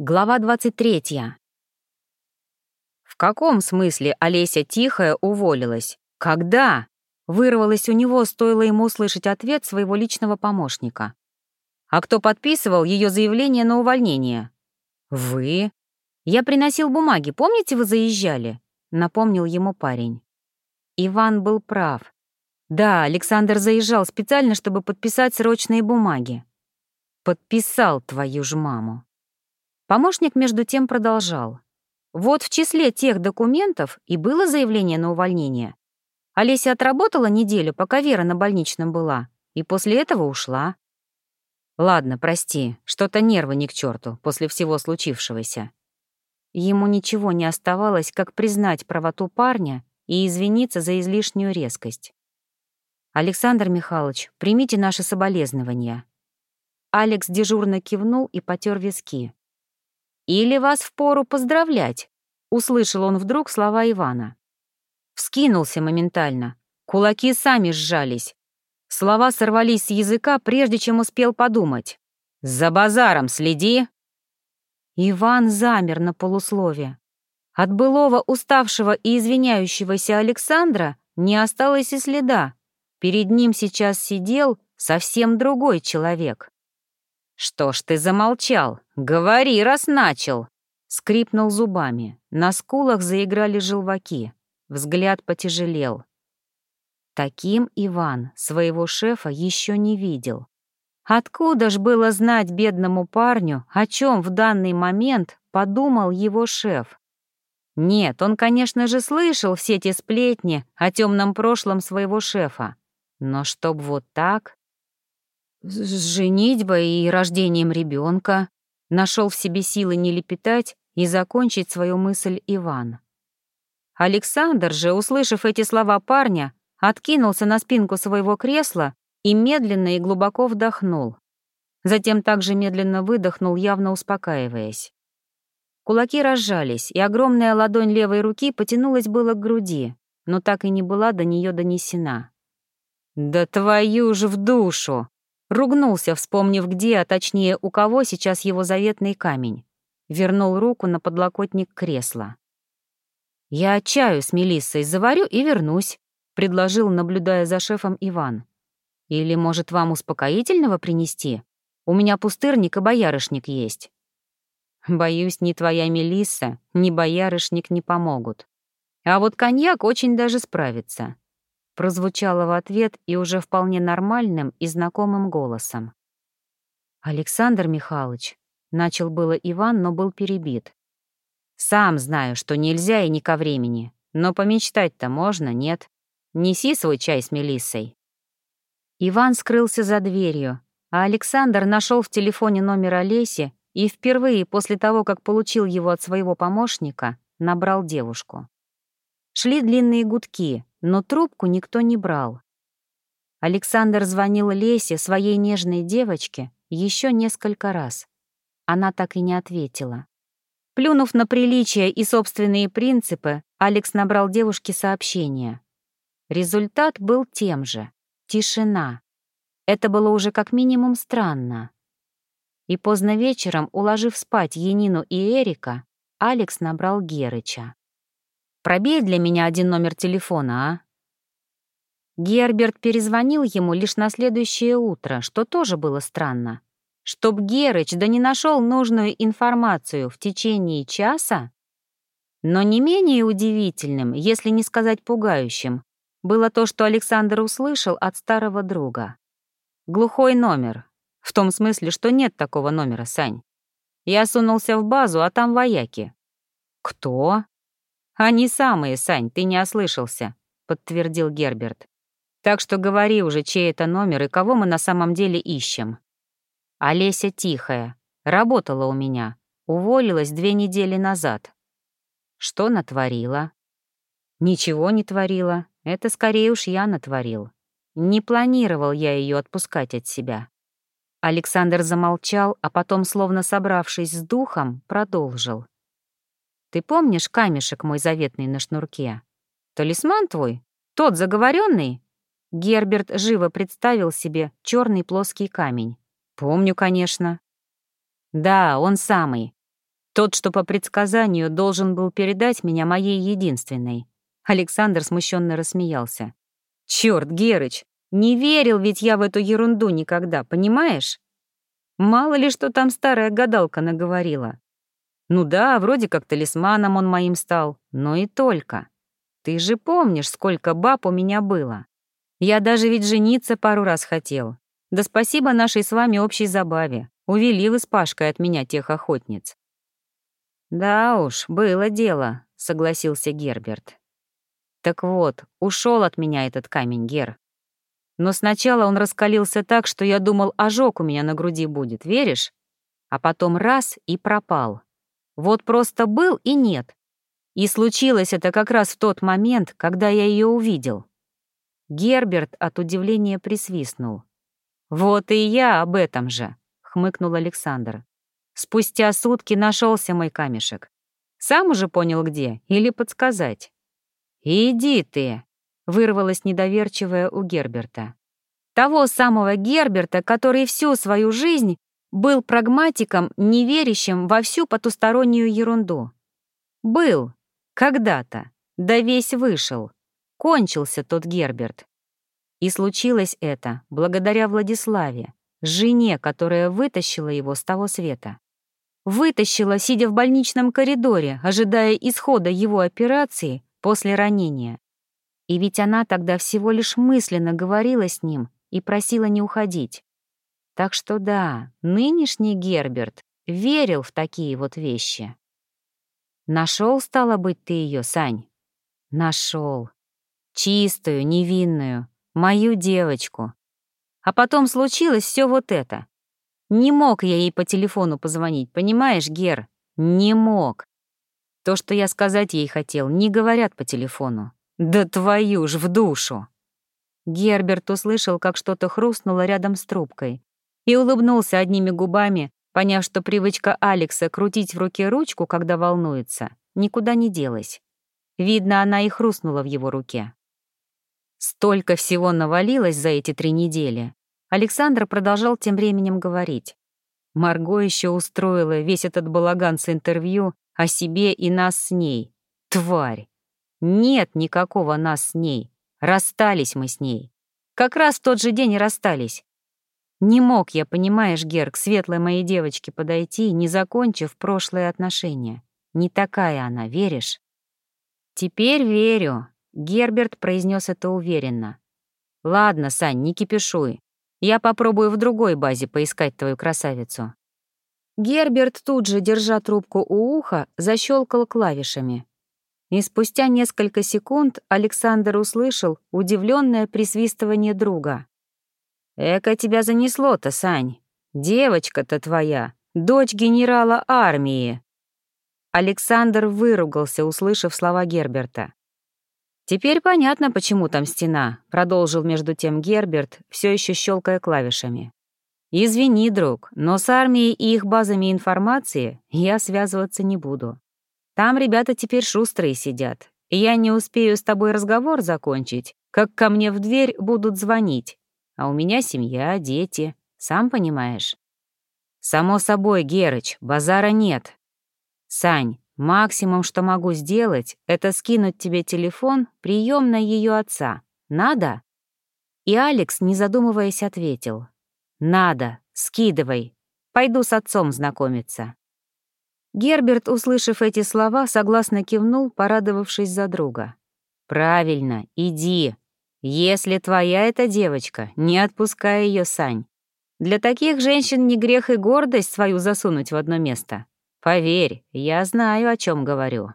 Глава 23. В каком смысле Олеся Тихая уволилась? Когда? Вырвалось у него, стоило ему услышать ответ своего личного помощника. А кто подписывал ее заявление на увольнение? Вы? Я приносил бумаги, помните, вы заезжали? Напомнил ему парень. Иван был прав. Да, Александр заезжал специально, чтобы подписать срочные бумаги. Подписал твою ж маму. Помощник между тем продолжал. Вот в числе тех документов и было заявление на увольнение. Олеся отработала неделю, пока Вера на больничном была, и после этого ушла. Ладно, прости, что-то нервы не к черту после всего случившегося. Ему ничего не оставалось, как признать правоту парня и извиниться за излишнюю резкость. «Александр Михайлович, примите наши соболезнования». Алекс дежурно кивнул и потер виски. «Или вас впору поздравлять», — услышал он вдруг слова Ивана. Вскинулся моментально. Кулаки сами сжались. Слова сорвались с языка, прежде чем успел подумать. «За базаром следи!» Иван замер на полуслове. От былого уставшего и извиняющегося Александра не осталось и следа. Перед ним сейчас сидел совсем другой человек. «Что ж ты замолчал? Говори, раз начал!» Скрипнул зубами. На скулах заиграли желваки. Взгляд потяжелел. Таким Иван своего шефа еще не видел. Откуда ж было знать бедному парню, о чем в данный момент подумал его шеф? Нет, он, конечно же, слышал все эти сплетни о темном прошлом своего шефа. Но чтоб вот так... С женитьбой и рождением ребенка нашел в себе силы не лепетать и закончить свою мысль Иван. Александр же, услышав эти слова парня, откинулся на спинку своего кресла и медленно и глубоко вдохнул. Затем также медленно выдохнул, явно успокаиваясь. Кулаки разжались, и огромная ладонь левой руки потянулась было к груди, но так и не была до нее донесена. «Да твою же в душу!» Ругнулся, вспомнив где, а точнее у кого сейчас его заветный камень. Вернул руку на подлокотник кресла. «Я чаю с Мелиссой заварю и вернусь», — предложил, наблюдая за шефом Иван. «Или, может, вам успокоительного принести? У меня пустырник и боярышник есть». «Боюсь, ни твоя Мелисса, ни боярышник не помогут. А вот коньяк очень даже справится прозвучало в ответ и уже вполне нормальным и знакомым голосом. «Александр Михайлович», — начал было Иван, но был перебит. «Сам знаю, что нельзя и не ко времени, но помечтать-то можно, нет? Неси свой чай с Мелиссой». Иван скрылся за дверью, а Александр нашел в телефоне номер Олеси и впервые после того, как получил его от своего помощника, набрал девушку. Шли длинные гудки, но трубку никто не брал. Александр звонил Лесе, своей нежной девочке, еще несколько раз. Она так и не ответила. Плюнув на приличие и собственные принципы, Алекс набрал девушке сообщение. Результат был тем же — тишина. Это было уже как минимум странно. И поздно вечером, уложив спать Енину и Эрика, Алекс набрал Герыча. Пробей для меня один номер телефона, а?» Герберт перезвонил ему лишь на следующее утро, что тоже было странно. Чтоб Герыч да не нашел нужную информацию в течение часа? Но не менее удивительным, если не сказать пугающим, было то, что Александр услышал от старого друга. Глухой номер. В том смысле, что нет такого номера, Сань. Я сунулся в базу, а там вояки. Кто? «Они самые, Сань, ты не ослышался», — подтвердил Герберт. «Так что говори уже, чей это номер и кого мы на самом деле ищем». Олеся Тихая. Работала у меня. Уволилась две недели назад. Что натворила? Ничего не творила. Это скорее уж я натворил. Не планировал я ее отпускать от себя. Александр замолчал, а потом, словно собравшись с духом, продолжил. Ты помнишь камешек мой заветный на шнурке? Талисман твой? Тот заговоренный? Герберт живо представил себе черный плоский камень. Помню, конечно. Да, он самый. Тот, что по предсказанию должен был передать меня моей единственной. Александр смущенно рассмеялся. Черт, Герыч, не верил ведь я в эту ерунду никогда, понимаешь? Мало ли, что там старая гадалка наговорила. Ну да, вроде как талисманом он моим стал, но и только. Ты же помнишь, сколько баб у меня было. Я даже ведь жениться пару раз хотел. Да спасибо нашей с вами общей забаве. Увели вы с Пашкой от меня тех охотниц. Да уж, было дело, согласился Герберт. Так вот, ушел от меня этот камень, Гер. Но сначала он раскалился так, что я думал, ожог у меня на груди будет, веришь? А потом раз — и пропал. Вот просто был и нет. И случилось это как раз в тот момент, когда я ее увидел. Герберт от удивления присвистнул. «Вот и я об этом же», — хмыкнул Александр. «Спустя сутки нашелся мой камешек. Сам уже понял, где, или подсказать?» «Иди ты», — вырвалась недоверчивая у Герберта. Того самого Герберта, который всю свою жизнь был прагматиком, не верящим во всю потустороннюю ерунду. Был. Когда-то. Да весь вышел. Кончился тот Герберт. И случилось это благодаря Владиславе, жене, которая вытащила его с того света. Вытащила, сидя в больничном коридоре, ожидая исхода его операции после ранения. И ведь она тогда всего лишь мысленно говорила с ним и просила не уходить. Так что да, нынешний Герберт верил в такие вот вещи. Нашел, стало быть, ты ее, Сань? Нашел. Чистую, невинную, мою девочку. А потом случилось все вот это. Не мог я ей по телефону позвонить, понимаешь, Гер? Не мог. То, что я сказать ей хотел, не говорят по телефону. Да твою ж в душу! Герберт услышал, как что-то хрустнуло рядом с трубкой, и улыбнулся одними губами, поняв, что привычка Алекса крутить в руке ручку, когда волнуется, никуда не делась. Видно, она и хрустнула в его руке. Столько всего навалилось за эти три недели. Александр продолжал тем временем говорить. Марго еще устроила весь этот балаган с интервью о себе и нас с ней. Тварь! Нет никакого нас с ней. Расстались мы с ней. Как раз в тот же день и расстались. Не мог я, понимаешь, Гер, к светлой моей девочке подойти, не закончив прошлые отношения. Не такая она, веришь? Теперь верю. Герберт произнес это уверенно. Ладно, Сань, не кипишуй. Я попробую в другой базе поискать твою красавицу. Герберт тут же, держа трубку у уха, защелкал клавишами. И спустя несколько секунд Александр услышал удивленное присвистывание друга. Эка тебя занесло-то, Сань. Девочка-то твоя, дочь генерала армии. Александр выругался, услышав слова Герберта. «Теперь понятно, почему там стена», — продолжил между тем Герберт, все еще щелкая клавишами. «Извини, друг, но с армией и их базами информации я связываться не буду. Там ребята теперь шустрые сидят, я не успею с тобой разговор закончить, как ко мне в дверь будут звонить. А у меня семья, дети, сам понимаешь. Само собой, Герыч, базара нет. Сань, максимум, что могу сделать, это скинуть тебе телефон приемной ее отца. Надо? И Алекс, не задумываясь, ответил. Надо, скидывай. Пойду с отцом знакомиться. Герберт, услышав эти слова, согласно кивнул, порадовавшись за друга. «Правильно, иди», если твоя эта девочка, не отпускай ее, Сань. Для таких женщин не грех и гордость свою засунуть в одно место. Поверь, я знаю, о чем говорю.